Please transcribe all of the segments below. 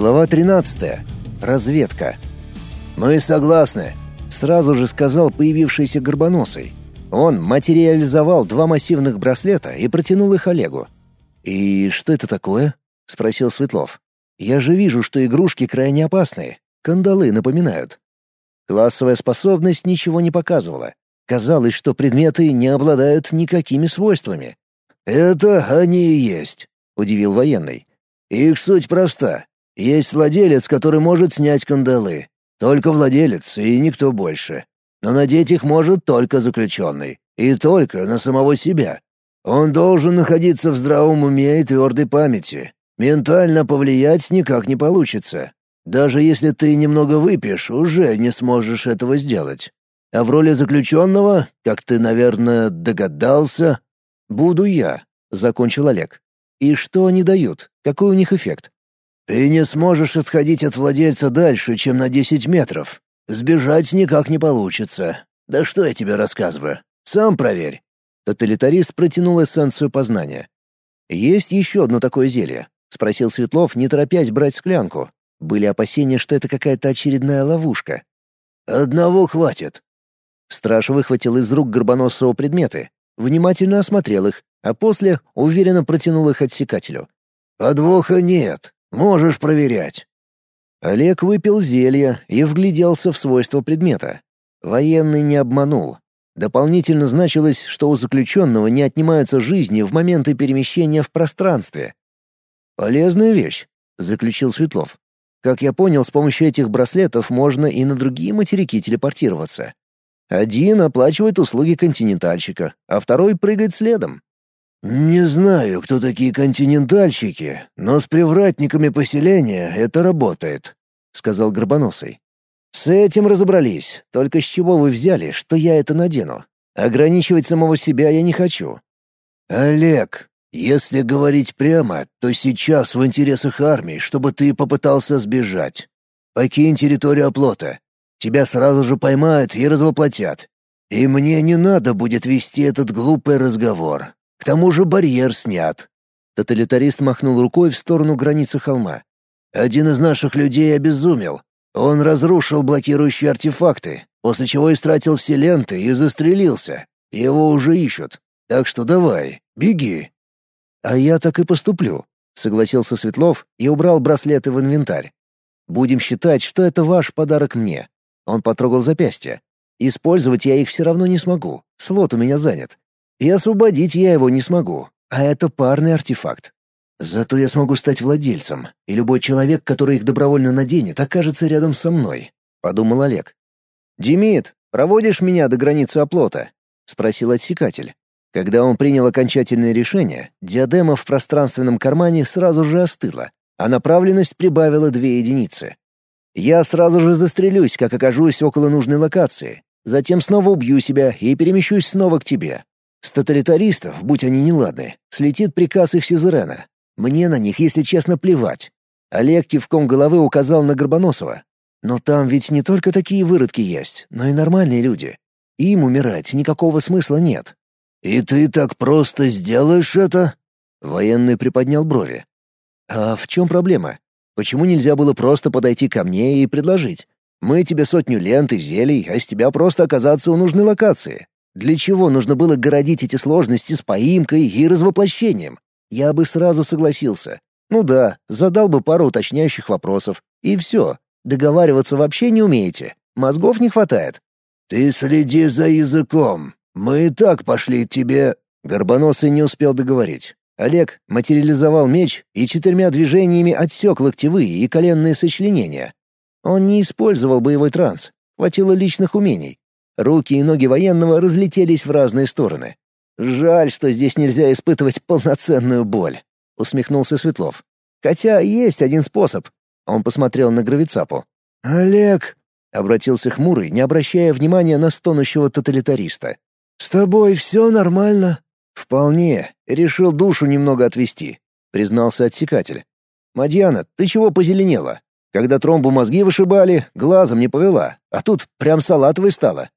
Глава 13. Разведка. «Мы согласны», — сразу же сказал появившийся Горбоносый. Он материализовал два массивных браслета и протянул их Олегу. «И что это такое?» — спросил Светлов. «Я же вижу, что игрушки крайне опасные. Кандалы напоминают». Классовая способность ничего не показывала. Казалось, что предметы не обладают никакими свойствами. «Это они и есть», — удивил военный. «Их суть проста. Есть владелец, который может снять кандалы. Только владелец и никто больше. Но надеть их может только заключенный. И только на самого себя. Он должен находиться в здравом уме и твердой памяти. Ментально повлиять никак не получится. Даже если ты немного выпьешь, уже не сможешь этого сделать. А в роли заключенного, как ты, наверное, догадался, буду я, — закончил Олег. И что они дают? Какой у них эффект? Ты не сможешь отходить от владельца дальше, чем на 10 метров. Сбежать никак не получится. Да что я тебе рассказываю? Сам проверь. Тоталитарист протянул эссенцию познания. «Есть еще одно такое зелье?» — спросил Светлов, не торопясь брать склянку. Были опасения, что это какая-то очередная ловушка. «Одного хватит». Страж выхватил из рук Горбоносова предметы, внимательно осмотрел их, а после уверенно протянул их отсекателю. «Подвоха нет. Можешь проверять». Олег выпил зелье и вгляделся в свойства предмета. Военный не обманул. Дополнительно значилось, что у заключенного не отнимаются жизни в моменты перемещения в пространстве. «Полезная вещь», — заключил Светлов. «Как я понял, с помощью этих браслетов можно и на другие материки телепортироваться. Один оплачивает услуги континентальщика, а второй прыгает следом. «Не знаю, кто такие континентальщики, но с привратниками поселения это работает», — сказал Горбоносый. «С этим разобрались. Только с чего вы взяли, что я это надену? Ограничивать самого себя я не хочу». «Олег, если говорить прямо, то сейчас в интересах армии, чтобы ты попытался сбежать. Покинь территорию оплота. Тебя сразу же поймают и развоплотят. И мне не надо будет вести этот глупый разговор. К тому же барьер снят. Тоталитарист махнул рукой в сторону границы холма. Один из наших людей обезумел. Он разрушил блокирующие артефакты, после чего истратил все ленты и застрелился. Его уже ищут. Так что давай, беги. А я так и поступлю, согласился Светлов и убрал браслеты в инвентарь. Будем считать, что это ваш подарок мне. Он потрогал запястье. Использовать я их все равно не смогу. Слот у меня занят. И освободить я его не смогу, а это парный артефакт. Зато я смогу стать владельцем, и любой человек, который их добровольно наденет, окажется рядом со мной», — подумал Олег. «Демид, проводишь меня до границы оплота?» — спросил отсекатель. Когда он принял окончательное решение, диадема в пространственном кармане сразу же остыла, а направленность прибавила две единицы. «Я сразу же застрелюсь, как окажусь около нужной локации, затем снова убью себя и перемещусь снова к тебе. С тоталитаристов, будь они неладны, слетит приказ их сюзерена. Мне на них, если честно, плевать. Олег кивком головы указал на Горбоносова. Но там ведь не только такие выродки есть, но и нормальные люди. Им умирать никакого смысла нет. «И ты так просто сделаешь это?» Военный приподнял брови. «А в чем проблема? Почему нельзя было просто подойти ко мне и предложить? Мы тебе сотню лент и зелий, а с тебя просто оказаться у нужной локации. Для чего нужно было городить эти сложности с поимкой и развоплощением? Я бы сразу согласился. Ну да, задал бы пару уточняющих вопросов. И все. Договариваться вообще не умеете. Мозгов не хватает. «Ты следи за языком. Мы и так пошли тебе...» Горбоносый не успел договорить. Олег материализовал меч и четырьмя движениями отсек локтевые и коленные сочленения. Он не использовал боевой транс. Хватило личных умений. Руки и ноги военного разлетелись в разные стороны. «Жаль, что здесь нельзя испытывать полноценную боль», — усмехнулся Светлов. «Хотя есть один способ». Он посмотрел на Гравицапу. «Олег», — обратился хмурый, не обращая внимания на стонущего тоталитариста. «С тобой все нормально?» «Вполне. Решил душу немного отвести», — признался отсекатель. «Мадьяна, ты чего позеленела? Когда тромбу мозги вышибали, глазом не повела, а тут прям салатовой стала.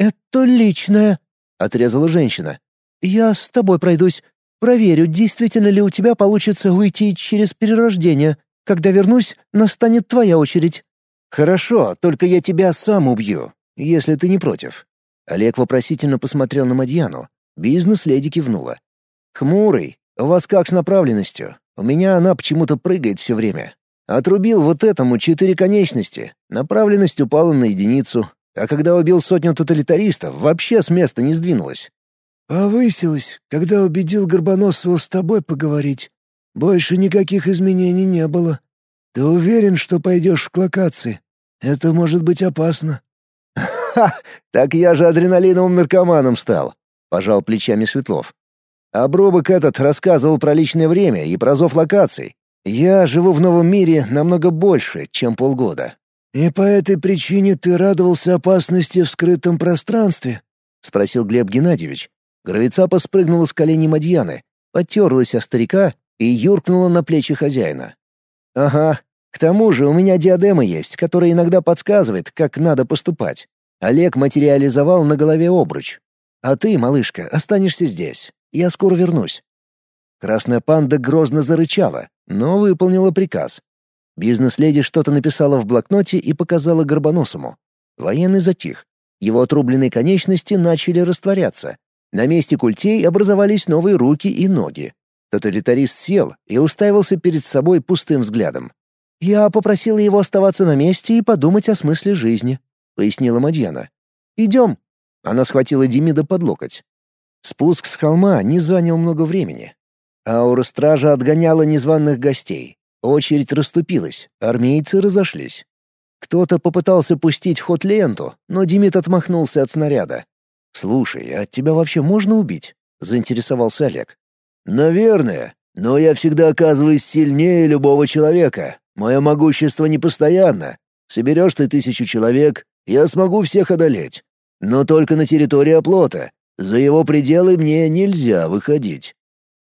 «Это личное», — отрезала женщина. «Я с тобой пройдусь. Проверю, действительно ли у тебя получится уйти через перерождение. Когда вернусь, настанет твоя очередь». «Хорошо, только я тебя сам убью, если ты не против». Олег вопросительно посмотрел на Мадьяну. Бизнес-леди кивнула. «Хмурый, у вас как с направленностью? У меня она почему-то прыгает все время. Отрубил вот этому четыре конечности, направленность упала на единицу, а когда убил сотню тоталитаристов, вообще с места не сдвинулась. «Повысилась, когда убедил Горбоносова с тобой поговорить. Больше никаких изменений не было. Ты уверен, что пойдешь к локации? Это может быть опасно». «Ха! Так я же адреналиновым наркоманом стал», — пожал плечами Светлов. Обрубок этот рассказывал про личное время и про зов локаций. Я живу в новом мире намного больше, чем полгода. «И по этой причине ты радовался опасности в скрытом пространстве?» — спросил Глеб Геннадьевич. Гравицапа спрыгнула с коленей Мадьяны, потерлась о старика и юркнула на плечи хозяина. «Ага, к тому же у меня диадема есть, которая иногда подсказывает, как надо поступать. Олег материализовал на голове обруч. А ты, малышка, останешься здесь. Я скоро вернусь». Красная панда грозно зарычала, но выполнила приказ. Бизнес-леди что-то написала в блокноте и показала Горбоносому. Военный затих. Его отрубленные конечности начали растворяться. На месте культей образовались новые руки и ноги. Тоталитарист сел и уставился перед собой пустым взглядом. «Я попросила его оставаться на месте и подумать о смысле жизни», — пояснила Мадьяна. «Идем». Она схватила Демида под локоть. Спуск с холма не занял много времени. Аура стража отгоняла незваных гостей. Очередь расступилась, армейцы разошлись. Кто-то попытался пустить ход ленту, но Демид отмахнулся от снаряда. «Слушай, а тебя вообще можно убить?» — заинтересовался Олег. «Наверное, но я всегда оказываюсь сильнее любого человека. Мое могущество непостоянно. Соберешь ты тысячу человек, я смогу всех одолеть. Но только на территории оплота. За его пределы мне нельзя выходить».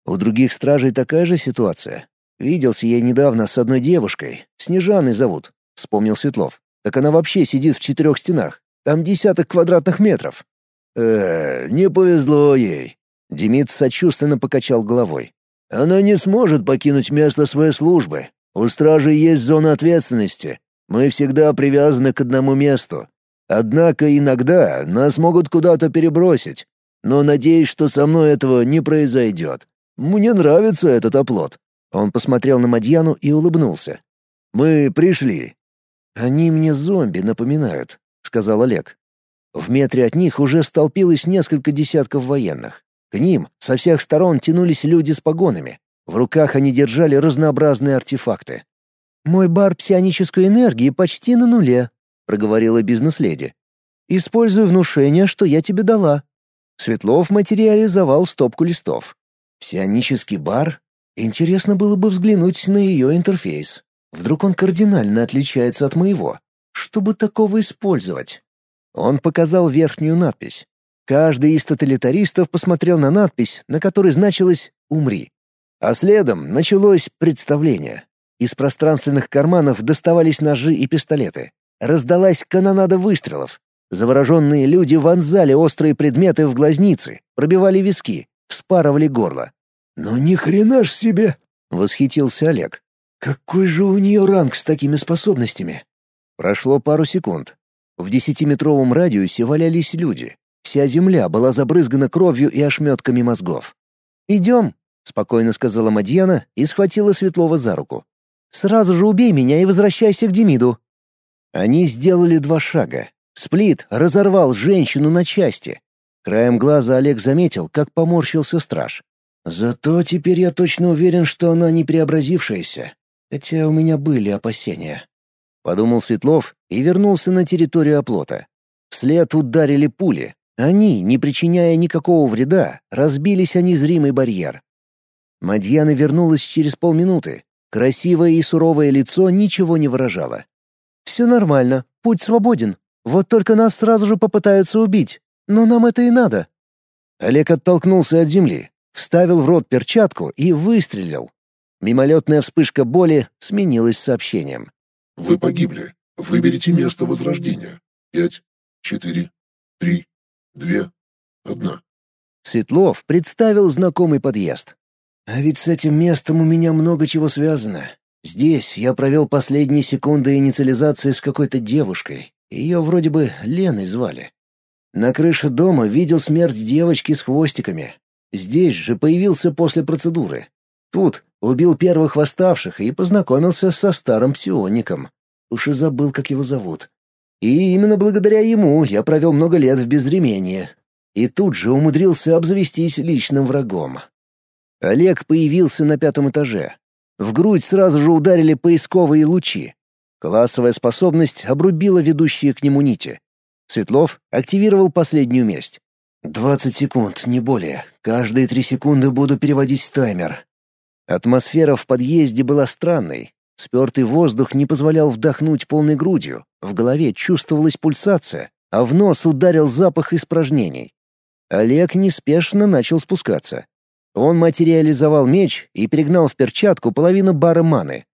У других стражей такая же ситуация. Виделся я недавно с одной девушкой, Снежаной зовут, вспомнил Светлов. Так она вообще сидит в четырех стенах. Там десяток квадратных метров. Э, не повезло ей. Демид сочувственно покачал головой. Она не сможет покинуть место своей службы. У стражи есть зона ответственности. Мы всегда привязаны к одному месту. Однако иногда нас могут куда-то перебросить. Но надеюсь, что со мной этого не произойдет. Мне нравится этот оплот. Он посмотрел на Мадьяну и улыбнулся. Мы пришли. Они мне зомби напоминают, сказал Олег. В метре от них уже столпилось несколько десятков военных. К ним со всех сторон тянулись люди с погонами. В руках они держали разнообразные артефакты. «Мой бар псионической энергии почти на нуле», — проговорила бизнес-леди. «Используй внушение, что я тебе дала». Светлов материализовал стопку листов. «Псионический бар? Интересно было бы взглянуть на ее интерфейс. Вдруг он кардинально отличается от моего. Чтобы такого использовать?» Он показал верхнюю надпись. Каждый из тоталитаристов посмотрел на надпись, на которой значилось «Умри». А следом началось представление. Из пространственных карманов доставались ножи и пистолеты. Раздалась канонада выстрелов. Завороженные люди вонзали острые предметы в глазницы, пробивали виски, вспарывали горло. «Ну ни хрена ж себе!» — восхитился Олег. «Какой же у нее ранг с такими способностями?» Прошло пару секунд. В десятиметровом радиусе валялись люди. Вся земля была забрызгана кровью и ошметками мозгов. «Идем», — спокойно сказала Мадьяна и схватила Светлова за руку. «Сразу же убей меня и возвращайся к Демиду». Они сделали два шага. Сплит разорвал женщину на части. Краем глаза Олег заметил, как поморщился страж. «Зато теперь я точно уверен, что она не преобразившаяся, хотя у меня были опасения». Подумал Светлов и вернулся на территорию оплота. Вслед ударили пули. Они, не причиняя никакого вреда, разбились о незримый барьер. Мадьяна вернулась через полминуты. Красивое и суровое лицо ничего не выражало. «Все нормально, путь свободен. Вот только нас сразу же попытаются убить. Но нам это и надо». Олег оттолкнулся от земли, вставил в рот перчатку и выстрелил. Мимолетная вспышка боли сменилась сообщением. Вы погибли. Выберите место возрождения. Пять, четыре, три, две, одна. Светлов представил знакомый подъезд. А ведь с этим местом у меня много чего связано. Здесь я провел последние секунды инициализации с какой-то девушкой. Ее вроде бы Леной звали. На крыше дома видел смерть девочки с хвостиками. Здесь же появился после процедуры. Тут убил первых восставших и познакомился со старым псиоником. Уж и забыл, как его зовут. И именно благодаря ему я провел много лет в безременье. И тут же умудрился обзавестись личным врагом. Олег появился на пятом этаже. В грудь сразу же ударили поисковые лучи. Классовая способность обрубила ведущие к нему нити. Светлов активировал последнюю месть. «Двадцать секунд, не более. Каждые три секунды буду переводить таймер». Атмосфера в подъезде была странной. Спертый воздух не позволял вдохнуть полной грудью. В голове чувствовалась пульсация, а в нос ударил запах испражнений. Олег неспешно начал спускаться. Он материализовал меч и перегнал в перчатку половину бара маны.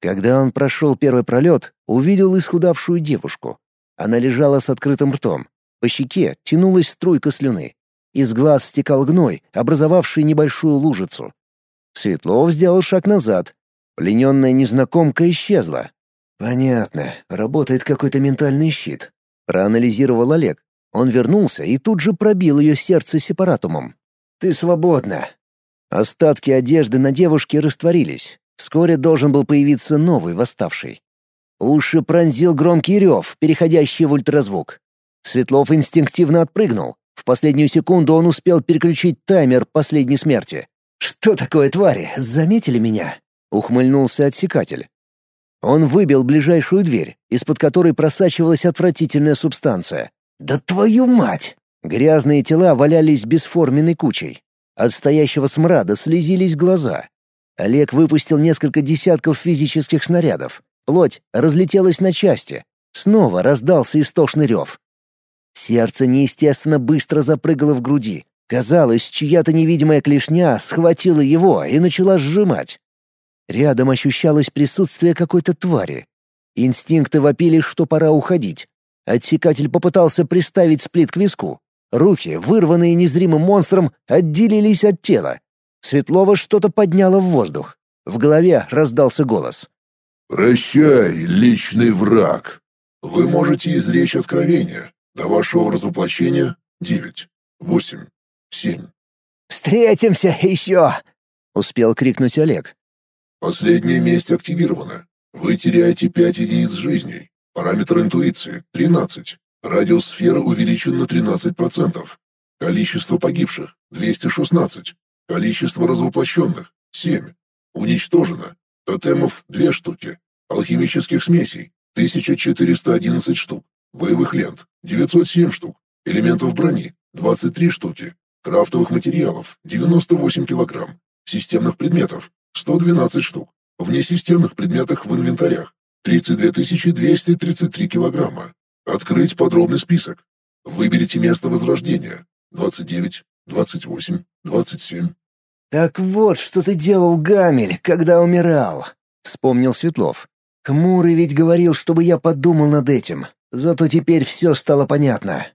Когда он прошел первый пролет, увидел исхудавшую девушку. Она лежала с открытым ртом. По щеке тянулась струйка слюны. Из глаз стекал гной, образовавший небольшую лужицу. Светлов сделал шаг назад. Плененная незнакомка исчезла. «Понятно, работает какой-то ментальный щит», — проанализировал Олег. Он вернулся и тут же пробил ее сердце сепаратумом. Ты свободна». Остатки одежды на девушке растворились. Вскоре должен был появиться новый восставший. Уши пронзил громкий рев, переходящий в ультразвук. Светлов инстинктивно отпрыгнул. В последнюю секунду он успел переключить таймер последней смерти. «Что такое, твари? Заметили меня?» — ухмыльнулся отсекатель. Он выбил ближайшую дверь, из-под которой просачивалась отвратительная субстанция. «Да твою мать!» Грязные тела валялись бесформенной кучей. От стоящего смрада слезились глаза. Олег выпустил несколько десятков физических снарядов. Плоть разлетелась на части. Снова раздался истошный рев. Сердце неестественно быстро запрыгало в груди. Казалось, чья-то невидимая клешня схватила его и начала сжимать. Рядом ощущалось присутствие какой-то твари. Инстинкты вопили, что пора уходить. Отсекатель попытался приставить сплит к виску, Руки, вырванные незримым монстром, отделились от тела. Светлова что-то подняло в воздух. В голове раздался голос. «Прощай, личный враг. Вы можете изречь откровение. До вашего разоплощения — девять, восемь, семь». «Встретимся еще!» — успел крикнуть Олег. «Последняя месть активирована. Вы теряете пять единиц жизней. Параметр интуиции — тринадцать. Радиус сферы увеличен на 13%. Количество погибших – 216. Количество развоплощенных – 7. Уничтожено. Тотемов – 2 штуки. Алхимических смесей – 1411 штук. Боевых лент – 907 штук. Элементов брони – 23 штуки. Крафтовых материалов – 98 килограмм. Системных предметов – 112 штук. В несистемных предметах в инвентарях – 32 233 килограмма. Открыть подробный список. Выберите место возрождения. 29, 28, 27. «Так вот, что ты делал, Гамель, когда умирал», — вспомнил Светлов. «Хмурый ведь говорил, чтобы я подумал над этим. Зато теперь все стало понятно».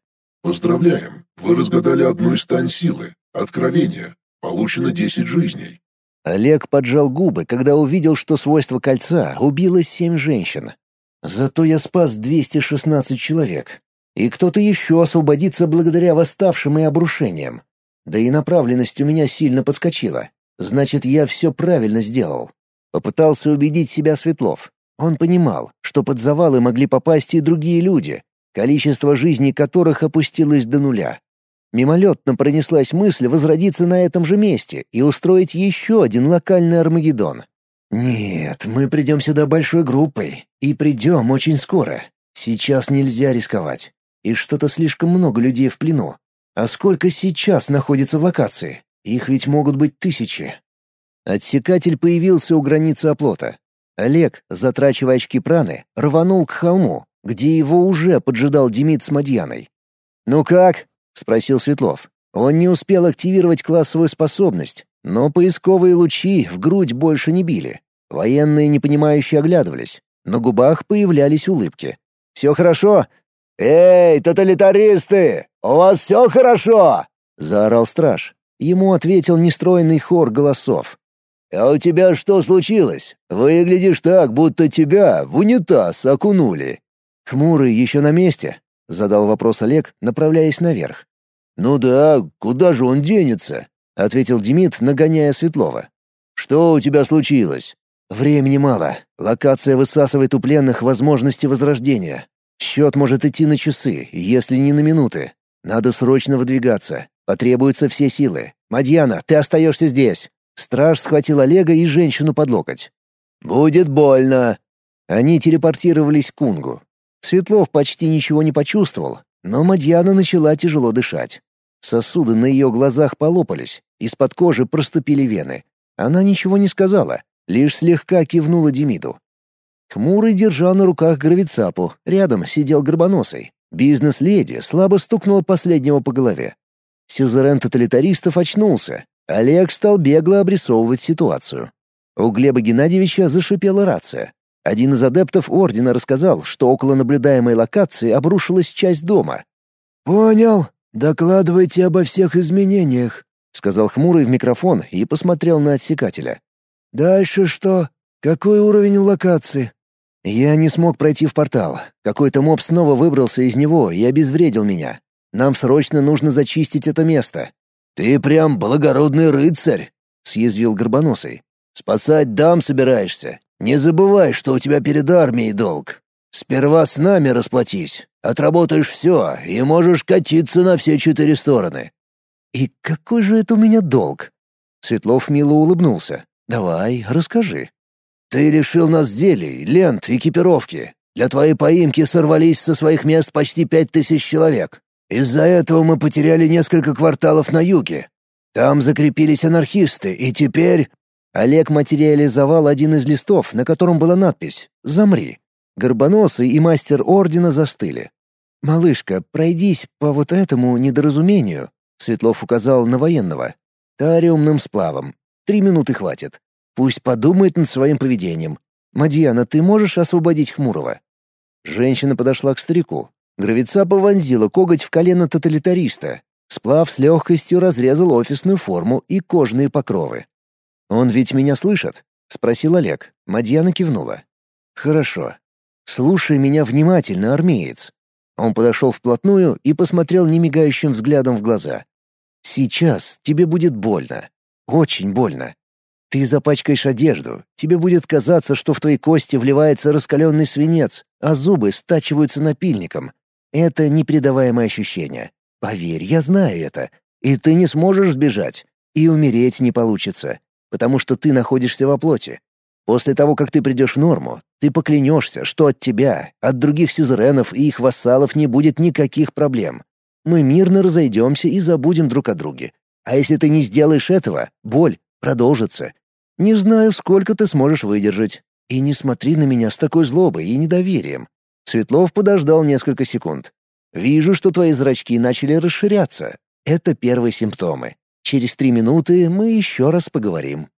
«Поздравляем, вы разгадали одну из стань силы. Откровение. Получено 10 жизней». Олег поджал губы, когда увидел, что свойство кольца убило семь женщин. Зато я спас 216 человек. И кто-то еще освободится благодаря восставшим и обрушениям. Да и направленность у меня сильно подскочила. Значит, я все правильно сделал. Попытался убедить себя Светлов. Он понимал, что под завалы могли попасть и другие люди, количество жизней которых опустилось до нуля. Мимолетно пронеслась мысль возродиться на этом же месте и устроить еще один локальный Армагеддон. «Нет, мы придем сюда большой группой, и придем очень скоро. Сейчас нельзя рисковать. И что-то слишком много людей в плену. А сколько сейчас находится в локации? Их ведь могут быть тысячи». Отсекатель появился у границы оплота. Олег, затрачивая очки праны, рванул к холму, где его уже поджидал Демид с Мадьяной. «Ну как?» — спросил Светлов. Он не успел активировать классовую способность, но поисковые лучи в грудь больше не били. Военные непонимающе оглядывались. На губах появлялись улыбки. «Все хорошо?» «Эй, тоталитаристы! У вас все хорошо?» — заорал страж. Ему ответил нестройный хор голосов. А у тебя что случилось? Выглядишь так, будто тебя в унитаз окунули». «Хмурый еще на месте?» — задал вопрос Олег, направляясь наверх. «Ну да, куда же он денется?» — ответил Демид, нагоняя Светлова. «Что у тебя случилось?» «Времени мало. Локация высасывает у пленных возможности возрождения. Счет может идти на часы, если не на минуты. Надо срочно выдвигаться. Потребуются все силы. Мадьяна, ты остаешься здесь». Страж схватил Олега и женщину под локоть. «Будет больно». Они телепортировались к Кунгу. Светлов почти ничего не почувствовал, но Мадьяна начала тяжело дышать. Сосуды на ее глазах полопались, из-под кожи проступили вены. Она ничего не сказала, лишь слегка кивнула Демиду. Хмурый держал на руках гравицапу, рядом сидел горбоносый. Бизнес-леди слабо стукнула последнего по голове. Сюзерен тоталитаристов очнулся. Олег стал бегло обрисовывать ситуацию. У Глеба Геннадьевича зашипела рация. Один из адептов Ордена рассказал, что около наблюдаемой локации обрушилась часть дома. «Понял. Докладывайте обо всех изменениях», — сказал Хмурый в микрофон и посмотрел на отсекателя. «Дальше что? Какой уровень у локации?» «Я не смог пройти в портал. Какой-то моб снова выбрался из него и обезвредил меня. Нам срочно нужно зачистить это место». «Ты прям благородный рыцарь», — съязвил Горбоносый. «Спасать дам собираешься? Не забывай, что у тебя перед армией долг. Сперва с нами расплатись. Отработаешь все, и можешь катиться на все четыре стороны». «И какой же это у меня долг?» Светлов мило улыбнулся. «Давай, расскажи». «Ты лишил нас зелий, лент, экипировки. Для твоей поимки сорвались со своих мест почти пять тысяч человек. Из-за этого мы потеряли несколько кварталов на юге. Там закрепились анархисты, и теперь...» Олег материализовал один из листов, на котором была надпись «Замри». Горбоносый и мастер ордена застыли. «Малышка, пройдись по вот этому недоразумению», — Светлов указал на военного. «Тариумным сплавом. Три минуты хватит. Пусть подумает над своим поведением. Мадьяна, ты можешь освободить Хмурого?» Женщина подошла к старику. Гравица повонзила коготь в колено тоталитариста. Сплав с легкостью разрезал офисную форму и кожные покровы. «Он ведь меня слышит?» — спросил Олег. Мадьяна кивнула. «Хорошо. Слушай меня внимательно, армеец». Он подошел вплотную и посмотрел немигающим взглядом в глаза. «Сейчас тебе будет больно. Очень больно. Ты запачкаешь одежду, тебе будет казаться, что в твои кости вливается раскаленный свинец, а зубы стачиваются напильником. Это непредаваемое ощущение. Поверь, я знаю это. И ты не сможешь сбежать. И умереть не получится потому что ты находишься во плоти. После того, как ты придешь в норму, ты поклянешься, что от тебя, от других сюзеренов и их вассалов не будет никаких проблем. Мы мирно разойдемся и забудем друг о друге. А если ты не сделаешь этого, боль продолжится. Не знаю, сколько ты сможешь выдержать. И не смотри на меня с такой злобой и недоверием. Светлов подождал несколько секунд. Вижу, что твои зрачки начали расширяться. Это первые симптомы. Через три минуты мы еще раз поговорим.